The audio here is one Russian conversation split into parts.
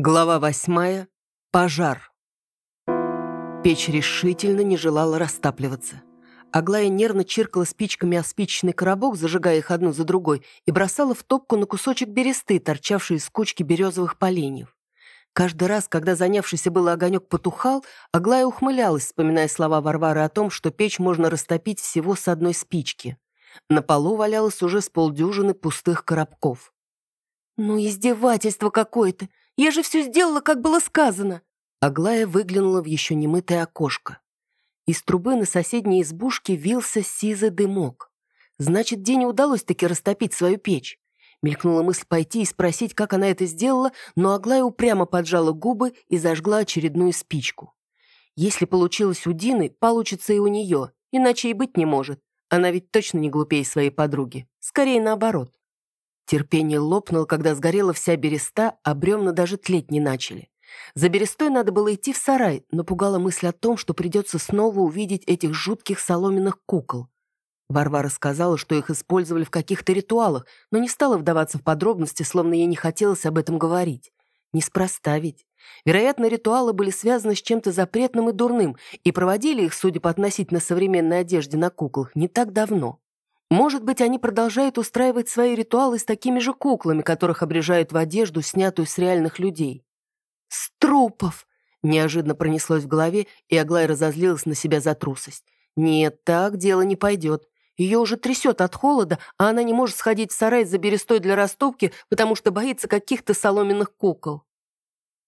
Глава восьмая. Пожар. Печь решительно не желала растапливаться. Аглая нервно чиркала спичками о спичечный коробок, зажигая их одну за другой, и бросала в топку на кусочек бересты, торчавший из кучки березовых поленьев. Каждый раз, когда занявшийся был огонек потухал, Аглая ухмылялась, вспоминая слова Варвары о том, что печь можно растопить всего с одной спички. На полу валялось уже с полдюжины пустых коробков. «Ну, издевательство какое-то! Я же все сделала, как было сказано!» Аглая выглянула в еще немытое окошко. Из трубы на соседней избушке вился сизый дымок. Значит, Дене удалось таки растопить свою печь. Мелькнула мысль пойти и спросить, как она это сделала, но Аглая упрямо поджала губы и зажгла очередную спичку. Если получилось у Дины, получится и у нее, иначе и быть не может. Она ведь точно не глупее своей подруги. Скорее наоборот. Терпение лопнуло, когда сгорела вся береста, а бревна даже тлеть не начали. За берестой надо было идти в сарай, но пугала мысль о том, что придется снова увидеть этих жутких соломенных кукол. Варвара сказала, что их использовали в каких-то ритуалах, но не стала вдаваться в подробности, словно ей не хотелось об этом говорить. Неспроста ведь. Вероятно, ритуалы были связаны с чем-то запретным и дурным, и проводили их, судя по относительно современной одежде на куклах, не так давно. Может быть, они продолжают устраивать свои ритуалы с такими же куклами, которых обрежают в одежду, снятую с реальных людей. «С трупов!» — неожиданно пронеслось в голове, и Аглая разозлилась на себя за трусость. «Нет, так дело не пойдет. Ее уже трясет от холода, а она не может сходить в сарай за берестой для растопки, потому что боится каких-то соломенных кукол».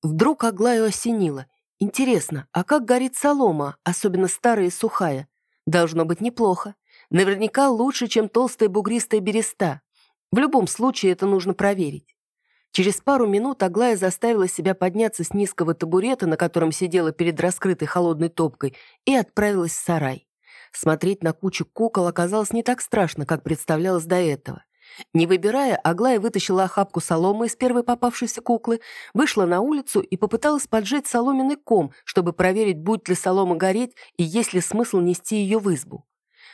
Вдруг Аглаю осенило. Интересно, а как горит солома, особенно старая и сухая? Должно быть неплохо. Наверняка лучше, чем толстая бугристая береста. В любом случае это нужно проверить. Через пару минут Аглая заставила себя подняться с низкого табурета, на котором сидела перед раскрытой холодной топкой, и отправилась в сарай. Смотреть на кучу кукол оказалось не так страшно, как представлялось до этого. Не выбирая, Аглая вытащила охапку соломы из первой попавшейся куклы, вышла на улицу и попыталась поджечь соломенный ком, чтобы проверить, будет ли солома гореть и есть ли смысл нести ее в избу.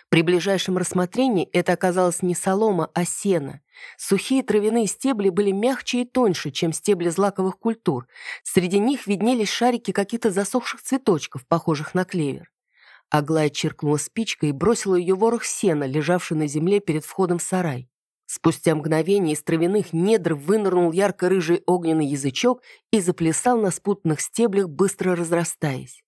При ближайшем рассмотрении это оказалось не солома, а сено. Сухие травяные стебли были мягче и тоньше, чем стебли злаковых культур. Среди них виднелись шарики каких-то засохших цветочков, похожих на клевер. Аглая чиркнула спичкой и бросила ее ворох сена, лежавший на земле перед входом в сарай. Спустя мгновение из травяных недр вынырнул ярко-рыжий огненный язычок и заплясал на спутанных стеблях, быстро разрастаясь.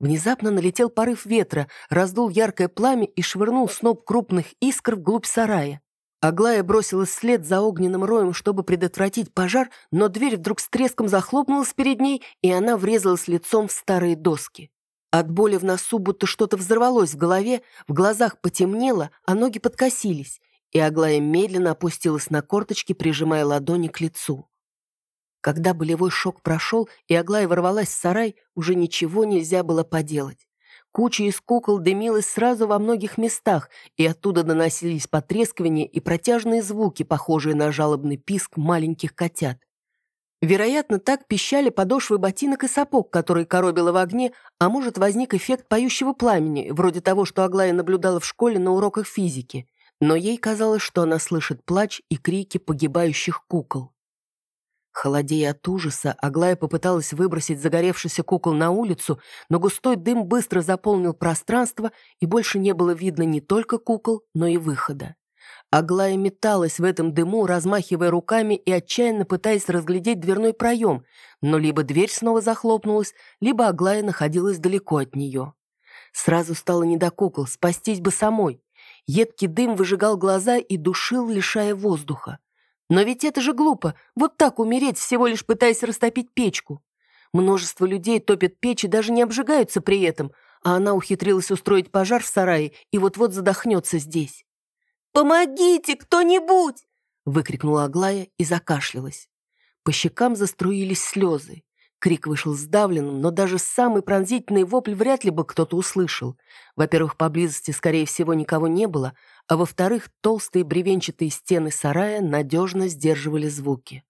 Внезапно налетел порыв ветра, раздул яркое пламя и швырнул сноп крупных искр вглубь сарая. Аглая бросилась вслед за огненным роем, чтобы предотвратить пожар, но дверь вдруг с треском захлопнулась перед ней, и она врезалась лицом в старые доски. От боли в носу будто что-то взорвалось в голове, в глазах потемнело, а ноги подкосились, и Аглая медленно опустилась на корточки, прижимая ладони к лицу. Когда болевой шок прошел, и Аглая ворвалась в сарай, уже ничего нельзя было поделать. Куча из кукол дымилась сразу во многих местах, и оттуда доносились потрескивания и протяжные звуки, похожие на жалобный писк маленьких котят. Вероятно, так пищали подошвы ботинок и сапог, которые коробило в огне, а может, возник эффект поющего пламени, вроде того, что Аглая наблюдала в школе на уроках физики. Но ей казалось, что она слышит плач и крики погибающих кукол. Холодея от ужаса, Аглая попыталась выбросить загоревшийся кукол на улицу, но густой дым быстро заполнил пространство, и больше не было видно не только кукол, но и выхода. Аглая металась в этом дыму, размахивая руками и отчаянно пытаясь разглядеть дверной проем, но либо дверь снова захлопнулась, либо Аглая находилась далеко от нее. Сразу стало не до кукол, спастись бы самой. Едкий дым выжигал глаза и душил, лишая воздуха. Но ведь это же глупо, вот так умереть, всего лишь пытаясь растопить печку. Множество людей топят печь и даже не обжигаются при этом, а она ухитрилась устроить пожар в сарае и вот-вот задохнется здесь. «Помогите, кто-нибудь!» — выкрикнула Аглая и закашлялась. По щекам заструились слезы. Крик вышел сдавленным, но даже самый пронзительный вопль вряд ли бы кто-то услышал. Во-первых, поблизости, скорее всего, никого не было, а во-вторых, толстые бревенчатые стены сарая надежно сдерживали звуки.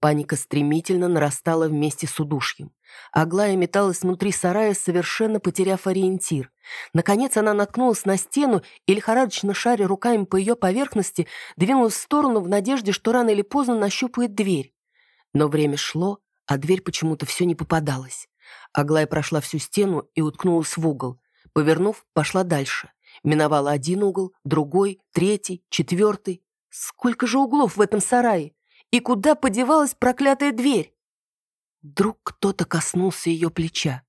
Паника стремительно нарастала вместе с удушьем. Аглая металась внутри сарая, совершенно потеряв ориентир. Наконец она наткнулась на стену и, лихорадочно шаря руками по ее поверхности, двинулась в сторону в надежде, что рано или поздно нащупает дверь. Но время шло, а дверь почему-то все не попадалась. Аглая прошла всю стену и уткнулась в угол. Повернув, пошла дальше. Миновала один угол, другой, третий, четвертый. Сколько же углов в этом сарае? И куда подевалась проклятая дверь? Вдруг кто-то коснулся ее плеча.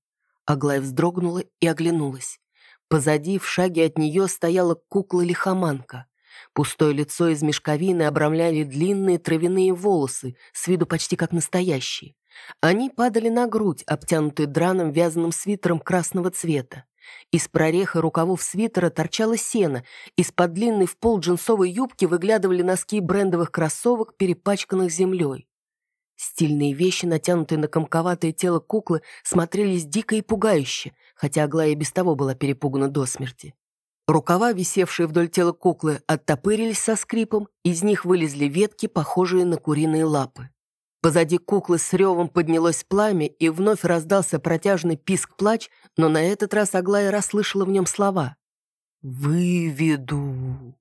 Аглая вздрогнула и оглянулась. Позади, в шаге от нее, стояла кукла-лихоманка. Пустое лицо из мешковины обрамляли длинные травяные волосы, с виду почти как настоящие. Они падали на грудь, обтянутые драным вязаным свитером красного цвета. Из прореха рукавов свитера торчало сено, из-под длинной в пол джинсовой юбки выглядывали носки брендовых кроссовок, перепачканных землей. Стильные вещи, натянутые на комковатое тело куклы, смотрелись дико и пугающе, хотя Аглая без того была перепугана до смерти. Рукава, висевшие вдоль тела куклы, оттопырились со скрипом, из них вылезли ветки, похожие на куриные лапы. Позади куклы с ревом поднялось пламя, и вновь раздался протяжный писк-плач, но на этот раз Аглая расслышала в нем слова. «Выведу!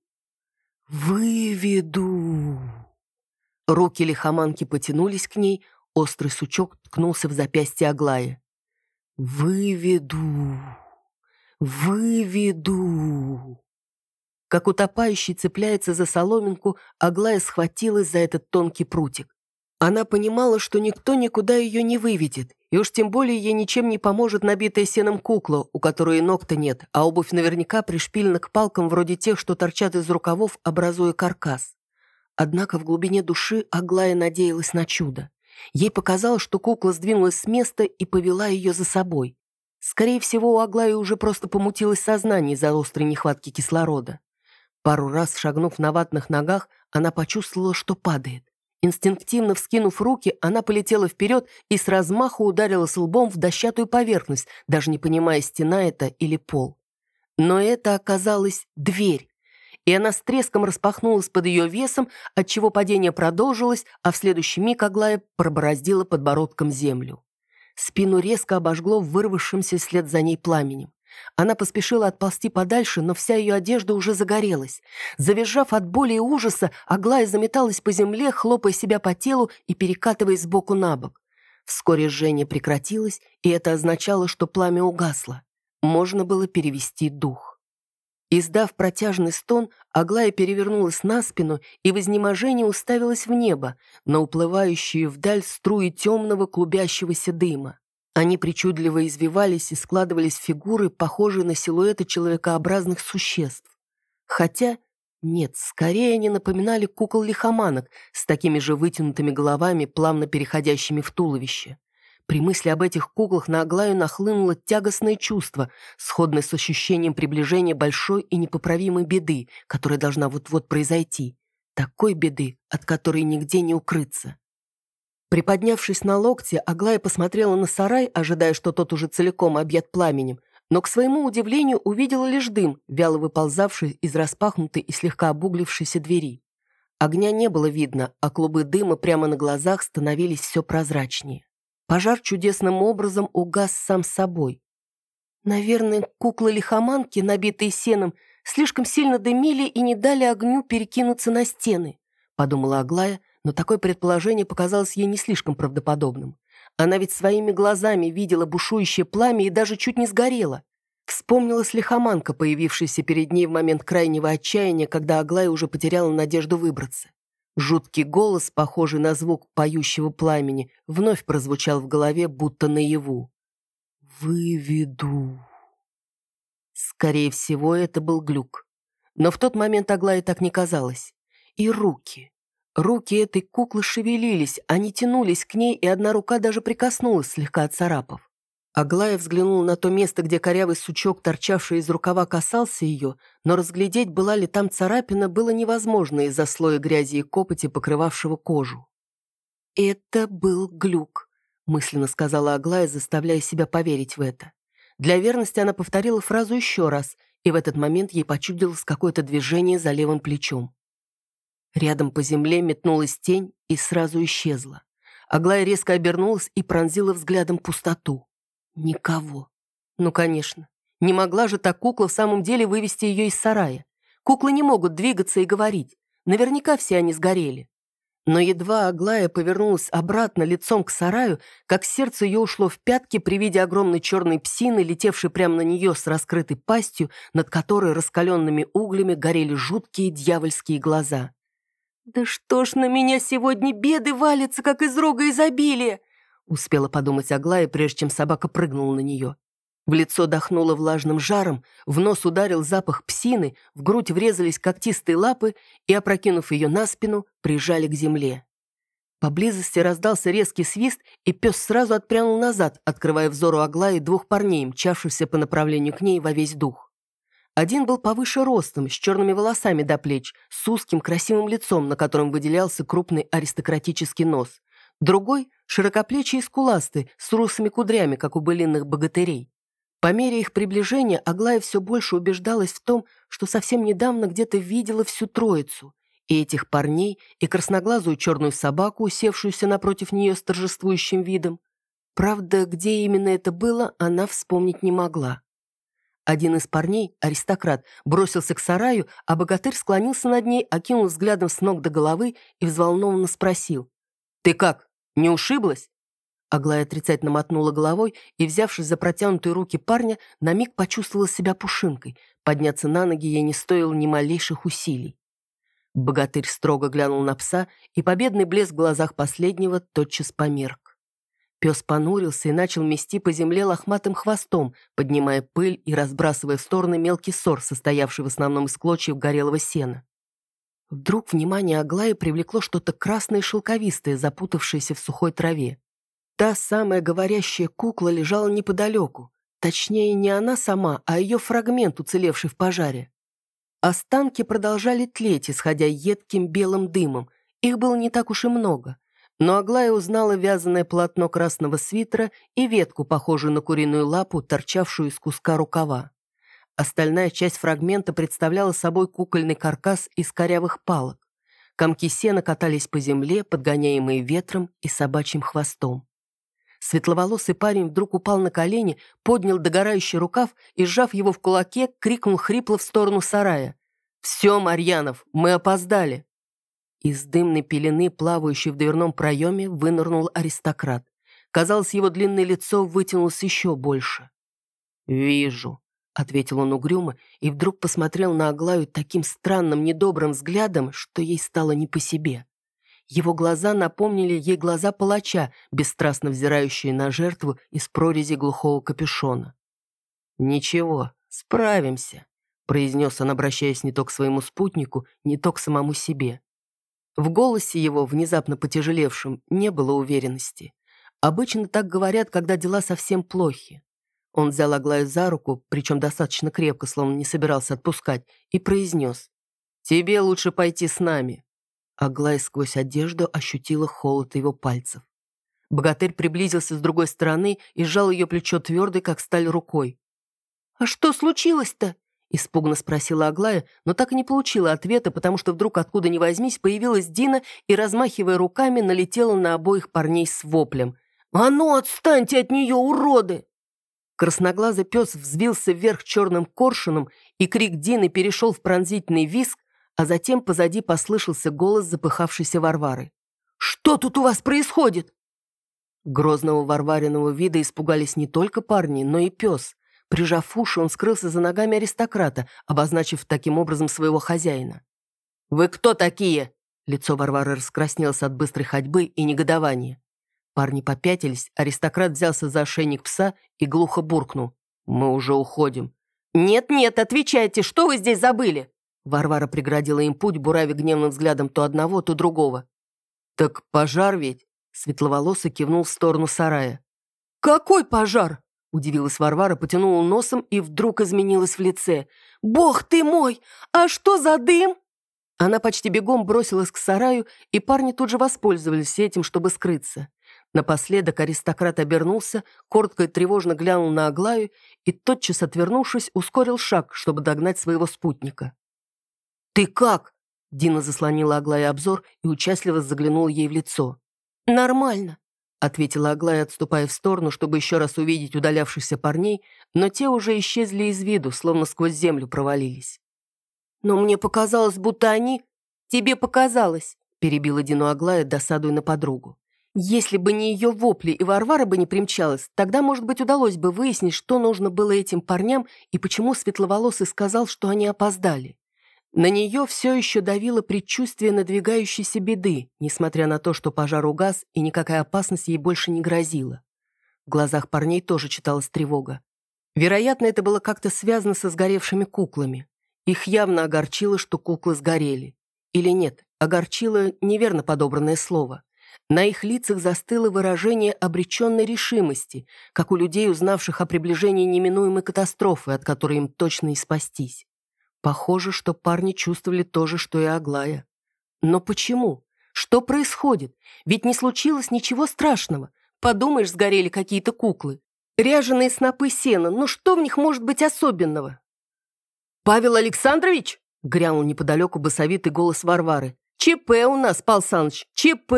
Выведу!» Руки лихоманки потянулись к ней, острый сучок ткнулся в запястье Аглаи. «Выведу! Выведу!» Как утопающий цепляется за соломинку, Аглая схватилась за этот тонкий прутик. Она понимала, что никто никуда ее не выведет, и уж тем более ей ничем не поможет набитая сеном кукла, у которой ног-то нет, а обувь наверняка пришпилена к палкам вроде тех, что торчат из рукавов, образуя каркас. Однако в глубине души Аглая надеялась на чудо. Ей показалось, что кукла сдвинулась с места и повела ее за собой. Скорее всего, у Аглаи уже просто помутилось сознание из-за острой нехватки кислорода. Пару раз, шагнув на ватных ногах, она почувствовала, что падает. Инстинктивно вскинув руки, она полетела вперед и с размаху ударилась лбом в дощатую поверхность, даже не понимая, стена это или пол. Но это оказалась дверь, и она с треском распахнулась под ее весом, отчего падение продолжилось, а в следующий миг Аглая пробороздила подбородком землю. Спину резко обожгло вырвавшимся вслед за ней пламенем. Она поспешила отползти подальше, но вся ее одежда уже загорелась. Завизжав от боли и ужаса, Аглая заметалась по земле, хлопая себя по телу и перекатываясь сбоку на бок. Вскоре жжение прекратилось, и это означало, что пламя угасло. Можно было перевести дух. Издав протяжный стон, Аглая перевернулась на спину и в изнеможении уставилась в небо, на уплывающие вдаль струи темного клубящегося дыма. Они причудливо извивались и складывались фигуры, похожие на силуэты человекообразных существ. Хотя, нет, скорее они напоминали кукол-лихоманок с такими же вытянутыми головами, плавно переходящими в туловище. При мысли об этих куклах на Аглаю нахлынуло тягостное чувство, сходное с ощущением приближения большой и непоправимой беды, которая должна вот-вот произойти. Такой беды, от которой нигде не укрыться. Приподнявшись на локте, Аглая посмотрела на сарай, ожидая, что тот уже целиком объят пламенем, но, к своему удивлению, увидела лишь дым, вяло выползавший из распахнутой и слегка обуглившейся двери. Огня не было видно, а клубы дыма прямо на глазах становились все прозрачнее. Пожар чудесным образом угас сам собой. Наверное, куклы-лихоманки, набитые сеном, слишком сильно дымили и не дали огню перекинуться на стены, подумала Аглая, но такое предположение показалось ей не слишком правдоподобным. Она ведь своими глазами видела бушующее пламя и даже чуть не сгорела. Вспомнилась лихоманка, появившаяся перед ней в момент крайнего отчаяния, когда Аглая уже потеряла надежду выбраться. Жуткий голос, похожий на звук поющего пламени, вновь прозвучал в голове, будто наяву. «Выведу». Скорее всего, это был глюк. Но в тот момент Аглае так не казалось. И руки. Руки этой куклы шевелились, они тянулись к ней, и одна рука даже прикоснулась, слегка отцарапав. Аглая взглянула на то место, где корявый сучок, торчавший из рукава, касался ее, но разглядеть, была ли там царапина, было невозможно из-за слоя грязи и копоти, покрывавшего кожу. «Это был глюк», — мысленно сказала Аглая, заставляя себя поверить в это. Для верности она повторила фразу еще раз, и в этот момент ей почудилось какое-то движение за левым плечом. Рядом по земле метнулась тень и сразу исчезла. Аглая резко обернулась и пронзила взглядом пустоту. Никого. Ну, конечно. Не могла же та кукла в самом деле вывести ее из сарая. Куклы не могут двигаться и говорить. Наверняка все они сгорели. Но едва Аглая повернулась обратно лицом к сараю, как сердце ее ушло в пятки при виде огромной черной псины, летевшей прямо на нее с раскрытой пастью, над которой раскаленными углями горели жуткие дьявольские глаза. «Да что ж на меня сегодня беды валятся, как из рога изобилия!» успела подумать Аглая, прежде чем собака прыгнула на нее. В лицо дохнуло влажным жаром, в нос ударил запах псины, в грудь врезались когтистые лапы и, опрокинув ее на спину, прижали к земле. Поблизости раздался резкий свист, и пес сразу отпрянул назад, открывая взору Аглаи двух парней, мчавшихся по направлению к ней во весь дух. Один был повыше ростом, с черными волосами до плеч, с узким красивым лицом, на котором выделялся крупный аристократический нос. Другой — широкоплечий и скуластый, с русыми кудрями, как у былинных богатырей. По мере их приближения Аглая все больше убеждалась в том, что совсем недавно где-то видела всю троицу. И этих парней, и красноглазую черную собаку, усевшуюся напротив нее с торжествующим видом. Правда, где именно это было, она вспомнить не могла. Один из парней, аристократ, бросился к сараю, а богатырь склонился над ней, окинул взглядом с ног до головы и взволнованно спросил. «Ты как, не ушиблась?» Аглая отрицательно мотнула головой и, взявшись за протянутые руки парня, на миг почувствовала себя пушинкой. Подняться на ноги ей не стоило ни малейших усилий. Богатырь строго глянул на пса, и победный блеск в глазах последнего тотчас померк. Пес понурился и начал мести по земле лохматым хвостом, поднимая пыль и разбрасывая в стороны мелкий сор, состоявший в основном из клочьев горелого сена. Вдруг внимание Аглаи привлекло что-то красное и шелковистое, запутавшееся в сухой траве. Та самая говорящая кукла лежала неподалеку. Точнее, не она сама, а ее фрагмент, уцелевший в пожаре. Останки продолжали тлеть, исходя едким белым дымом. Их было не так уж и много. Но Аглая узнала вязаное полотно красного свитера и ветку, похожую на куриную лапу, торчавшую из куска рукава. Остальная часть фрагмента представляла собой кукольный каркас из корявых палок. Комки сена катались по земле, подгоняемые ветром и собачьим хвостом. Светловолосый парень вдруг упал на колени, поднял догорающий рукав и, сжав его в кулаке, крикнул хрипло в сторону сарая. «Все, Марьянов, мы опоздали!» Из дымной пелены, плавающей в дверном проеме, вынырнул аристократ. Казалось, его длинное лицо вытянулось еще больше. «Вижу», — ответил он угрюмо и вдруг посмотрел на Аглаю таким странным, недобрым взглядом, что ей стало не по себе. Его глаза напомнили ей глаза палача, бесстрастно взирающие на жертву из прорези глухого капюшона. «Ничего, справимся», — произнес он, обращаясь не то к своему спутнику, не то к самому себе. В голосе его, внезапно потяжелевшем, не было уверенности. Обычно так говорят, когда дела совсем плохи. Он взял Аглаю за руку, причем достаточно крепко, словно не собирался отпускать, и произнес. «Тебе лучше пойти с нами. Аглая сквозь одежду ощутила холод его пальцев. Богатырь приблизился с другой стороны и сжал ее плечо твердой, как сталь, рукой. «А что случилось-то?» Испуганно спросила Аглая, но так и не получила ответа, потому что вдруг откуда ни возьмись появилась Дина и, размахивая руками, налетела на обоих парней с воплем. «А ну, отстаньте от нее, уроды!» Красноглазый пес взвился вверх черным коршуном, и крик Дины перешел в пронзительный виск, а затем позади послышался голос запыхавшейся Варвары. «Что тут у вас происходит?» Грозного Варвариного вида испугались не только парни, но и пес. Прижав уши, он скрылся за ногами аристократа, обозначив таким образом своего хозяина. «Вы кто такие?» Лицо Варвары раскраснелось от быстрой ходьбы и негодования. Парни попятились, аристократ взялся за ошейник пса и глухо буркнул. «Мы уже уходим». «Нет-нет, отвечайте, что вы здесь забыли?» Варвара преградила им путь, буравя гневным взглядом то одного, то другого. «Так пожар ведь?» Светловолосый кивнул в сторону сарая. «Какой пожар?» Удивилась Варвара, потянула носом и вдруг изменилась в лице. «Бог ты мой! А что за дым?» Она почти бегом бросилась к сараю, и парни тут же воспользовались этим, чтобы скрыться. Напоследок аристократ обернулся, коротко и тревожно глянул на Аглаю и, тотчас отвернувшись, ускорил шаг, чтобы догнать своего спутника. «Ты как?» Дина заслонила Аглае обзор и участливо заглянула ей в лицо. «Нормально», — ответила Аглая, отступая в сторону, чтобы еще раз увидеть удалявшихся парней, но те уже исчезли из виду, словно сквозь землю провалились. «Но мне показалось, будто они...» «Тебе показалось», — перебила Дину Аглая, досадуя на подругу. Если бы не ее вопли и Варвара бы не примчалась, тогда, может быть, удалось бы выяснить, что нужно было этим парням и почему Светловолосый сказал, что они опоздали. На нее все еще давило предчувствие надвигающейся беды, несмотря на то, что пожар угас и никакая опасность ей больше не грозила. В глазах парней тоже читалась тревога. Вероятно, это было как-то связано со сгоревшими куклами. Их явно огорчило, что куклы сгорели. Или нет, огорчило неверно подобранное слово. На их лицах застыло выражение обреченной решимости, как у людей, узнавших о приближении неминуемой катастрофы, от которой им точно и спастись. Похоже, что парни чувствовали то же, что и Аглая. Но почему? Что происходит? Ведь не случилось ничего страшного. Подумаешь, сгорели какие-то куклы. Ряженые снопы сена, ну что в них может быть особенного? «Павел Александрович!» — грянул неподалеку басовитый голос Варвары. «ЧП у нас, Пал Саныч, ЧП!»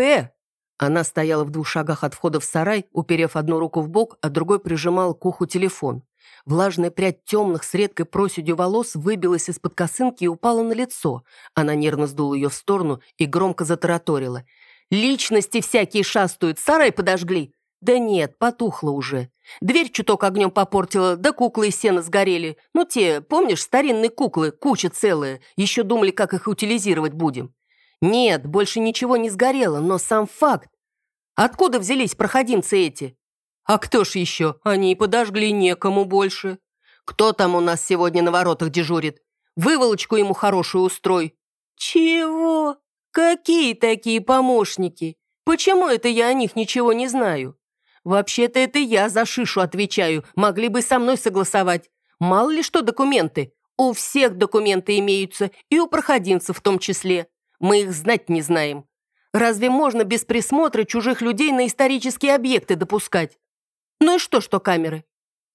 Она стояла в двух шагах от входа в сарай, уперев одну руку в бок, а другой прижимал к уху телефон. Влажная прядь темных с редкой проседью волос выбилась из-под косынки и упала на лицо. Она нервно сдула ее в сторону и громко затараторила. «Личности всякие шастают, сарай подожгли!» «Да нет, потухло уже. Дверь чуток огнем попортила, да куклы из сена сгорели. Ну те, помнишь, старинные куклы, куча целая. Еще думали, как их утилизировать будем. Нет, больше ничего не сгорело, но сам факт. Откуда взялись проходимцы эти? А кто ж еще? Они и подожгли некому больше. Кто там у нас сегодня на воротах дежурит? Выволочку ему хорошую устрой. Чего? Какие такие помощники? Почему это я о них ничего не знаю? Вообще-то это я за шишу отвечаю, могли бы со мной согласовать. Мало ли что документы. У всех документы имеются, и у проходимцев в том числе. Мы их знать не знаем. Разве можно без присмотра чужих людей на исторические объекты допускать? Ну и что, что камеры?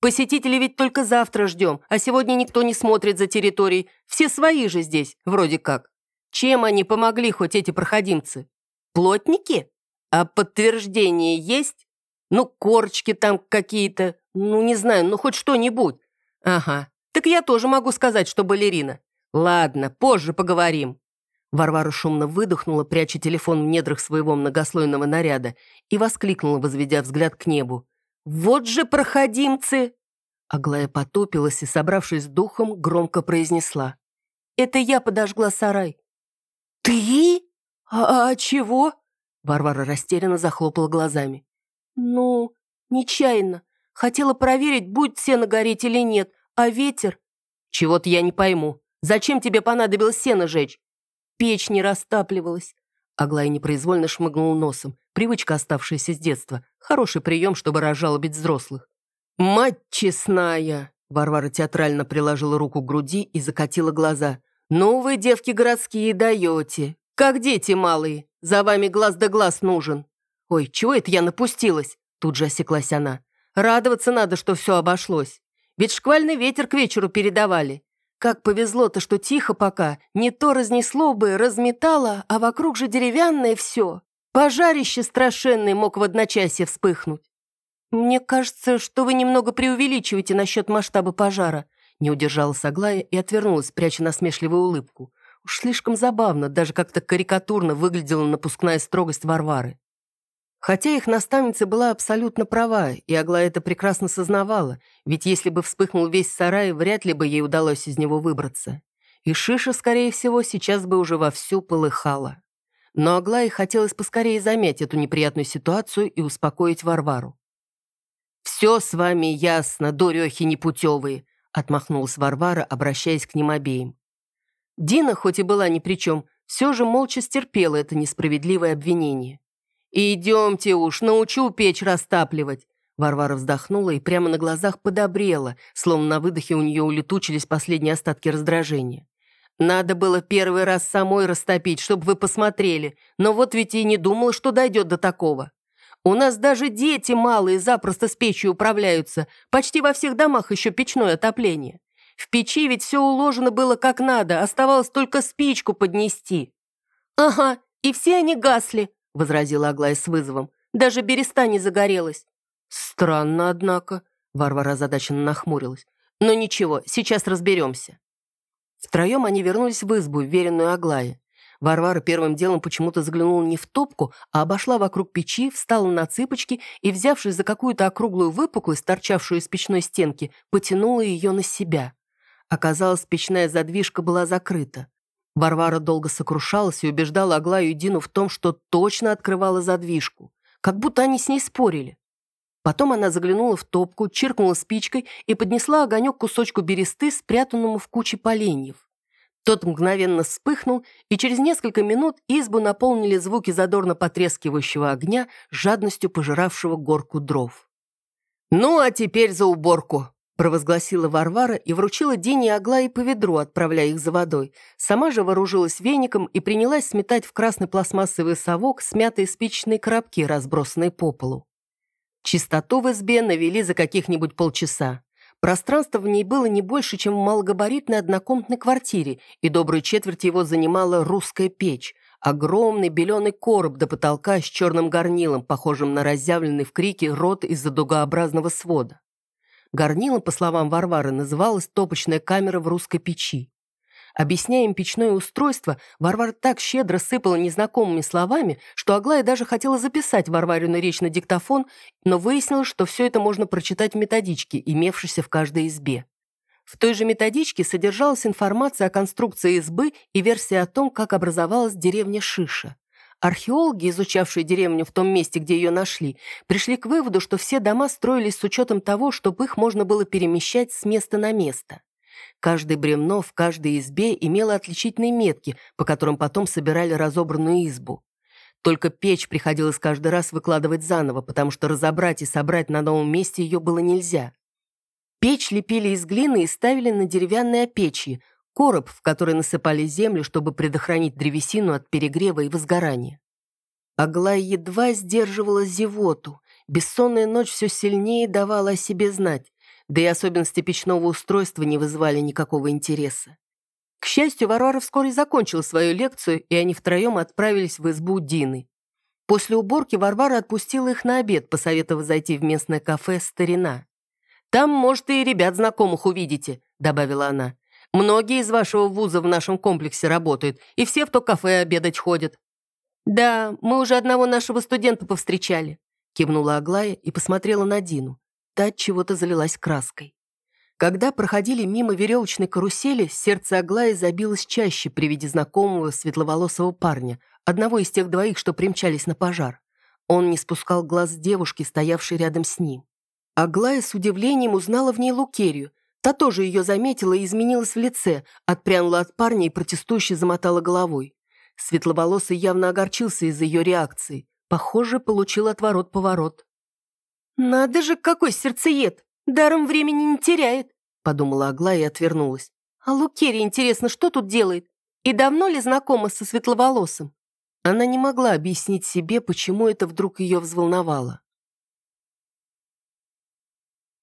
Посетителей ведь только завтра ждем, а сегодня никто не смотрит за территорией. Все свои же здесь, вроде как. Чем они помогли хоть эти проходимцы? Плотники? А подтверждение есть? Ну, корочки там какие-то, ну, не знаю, ну, хоть что-нибудь. Ага, так я тоже могу сказать, что балерина. Ладно, позже поговорим. Варвара шумно выдохнула, пряча телефон в недрах своего многослойного наряда, и воскликнула, возведя взгляд к небу. «Вот же проходимцы!» Аглая потупилась и, собравшись с духом, громко произнесла. «Это я подожгла сарай». «Ты? А, а чего?» Варвара растерянно захлопала глазами. «Ну, нечаянно. Хотела проверить, будет сено гореть или нет, а ветер...» «Чего-то я не пойму. Зачем тебе понадобилось сено жечь? печь не растапливалась. Аглая непроизвольно шмыгнула носом. Привычка, оставшаяся с детства. Хороший прием, чтобы разжалобить взрослых. «Мать честная!» Варвара театрально приложила руку к груди и закатила глаза. «Ну вы, девки городские, даете. Как дети малые. За вами глаз да глаз нужен». «Ой, чего это я напустилась?» Тут же осеклась она. «Радоваться надо, что все обошлось. Ведь шквальный ветер к вечеру передавали. Как повезло-то, что тихо пока. Не то разнесло бы, разметало, а вокруг же деревянное все. Пожарище страшенный мог в одночасье вспыхнуть. «Мне кажется, что вы немного преувеличиваете насчет масштаба пожара», не удержалась Аглая и отвернулась, пряча насмешливую улыбку. Уж слишком забавно, даже как-то карикатурно выглядела напускная строгость Варвары. Хотя их наставница была абсолютно права, и Аглая это прекрасно сознавала, ведь если бы вспыхнул весь сарай, вряд ли бы ей удалось из него выбраться. И Шиша, скорее всего, сейчас бы уже вовсю полыхала. Но Аглае хотелось поскорее замять эту неприятную ситуацию и успокоить Варвару. «Все с вами ясно, дурехи непутевые», — отмахнулась Варвара, обращаясь к ним обеим. Дина, хоть и была ни при чем, все же молча стерпела это несправедливое обвинение. «Идемте уж, научу печь растапливать». Варвара вздохнула и прямо на глазах подобрела, словно на выдохе у нее улетучились последние остатки раздражения. «Надо было первый раз самой растопить, чтобы вы посмотрели, но вот ведь и не думала, что дойдет до такого. У нас даже дети малые запросто с печью управляются, почти во всех домах еще печное отопление. В печи ведь все уложено было как надо, оставалось только спичку поднести». «Ага, и все они гасли», — возразила Аглая с вызовом. «Даже береста не загорелась». «Странно, однако», — Варвара озадаченно нахмурилась. «Но ничего, сейчас разберемся». Втроем они вернулись в избу, веренную Аглае. Варвара первым делом почему-то заглянула не в топку, а обошла вокруг печи, встала на цыпочки и, взявшись за какую-то округлую выпуклость, торчавшую из печной стенки, потянула ее на себя. Оказалось, печная задвижка была закрыта. Варвара долго сокрушалась и убеждала Аглаю и Дину в том, что точно открывала задвижку, как будто они с ней спорили. Потом она заглянула в топку, чиркнула спичкой и поднесла огонек кусочку бересты, спрятанному в куче поленьев. Тот мгновенно вспыхнул, и через несколько минут избу наполнили звуки задорно потрескивающего огня, жадностью пожиравшего горку дров. «Ну, а теперь за уборку!» провозгласила Варвара и вручила Дине и Аглае по ведру, отправляя их за водой. Сама же вооружилась веником и принялась сметать в красный пластмассовый совок смятые спичечные коробки, разбросанные по полу. Чистоту в избе навели за каких-нибудь полчаса. Пространство в ней было не больше, чем в малогабаритной однокомнатной квартире, и добрую четверть его занимала русская печь, огромный беленый короб до потолка с черным горнилом, похожим на разъявленный в крике рот из-за дугообразного свода. Горнилом, по словам Варвары, называлась топочная камера в русской печи. Объясняя им печное устройство, Варвара так щедро сыпала незнакомыми словами, что Аглая даже хотела записать Варварину речь на диктофон, но выяснилось, что все это можно прочитать в методичке, имевшейся в каждой избе. В той же методичке содержалась информация о конструкции избы и версия о том, как образовалась деревня Шиша. Археологи, изучавшие деревню в том месте, где ее нашли, пришли к выводу, что все дома строились с учетом того, чтобы их можно было перемещать с места на место. Каждое бревно в каждой избе имело отличительные метки, по которым потом собирали разобранную избу. Только печь приходилось каждый раз выкладывать заново, потому что разобрать и собрать на новом месте ее было нельзя. Печь лепили из глины и ставили на деревянные опечьи, короб, в который насыпали землю, чтобы предохранить древесину от перегрева и возгорания. Аглая едва сдерживала зевоту. Бессонная ночь все сильнее давала о себе знать, да и особенности печного устройства не вызывали никакого интереса. К счастью, Варвара вскоре закончила свою лекцию, и они втроем отправились в избу Дины. После уборки Варвара отпустила их на обед, посоветовав зайти в местное кафе «Старина». «Там, может, и ребят знакомых увидите», — добавила она. Многие из вашего вуза в нашем комплексе работают, и все в то кафе обедать ходят». «Да, мы уже одного нашего студента повстречали», кивнула Аглая и посмотрела на Дину. Та чего-то залилась краской. Когда проходили мимо веревочной карусели, сердце Аглаи забилось чаще при виде знакомого светловолосого парня, одного из тех двоих, что примчались на пожар. Он не спускал глаз девушки, стоявшей рядом с ним. Аглая с удивлением узнала в ней Лукерию, Та тоже ее заметила и изменилась в лице, отпрянула от парня и протестующе замотала головой. Светловолосый явно огорчился из-за ее реакции. Похоже, получил отворот-поворот. «Надо же, какой сердцеед! Даром времени не теряет!» подумала Аглая и отвернулась. «А Лукерия, интересно, что тут делает? И давно ли знакома со светловолосым?» Она не могла объяснить себе, почему это вдруг ее взволновало.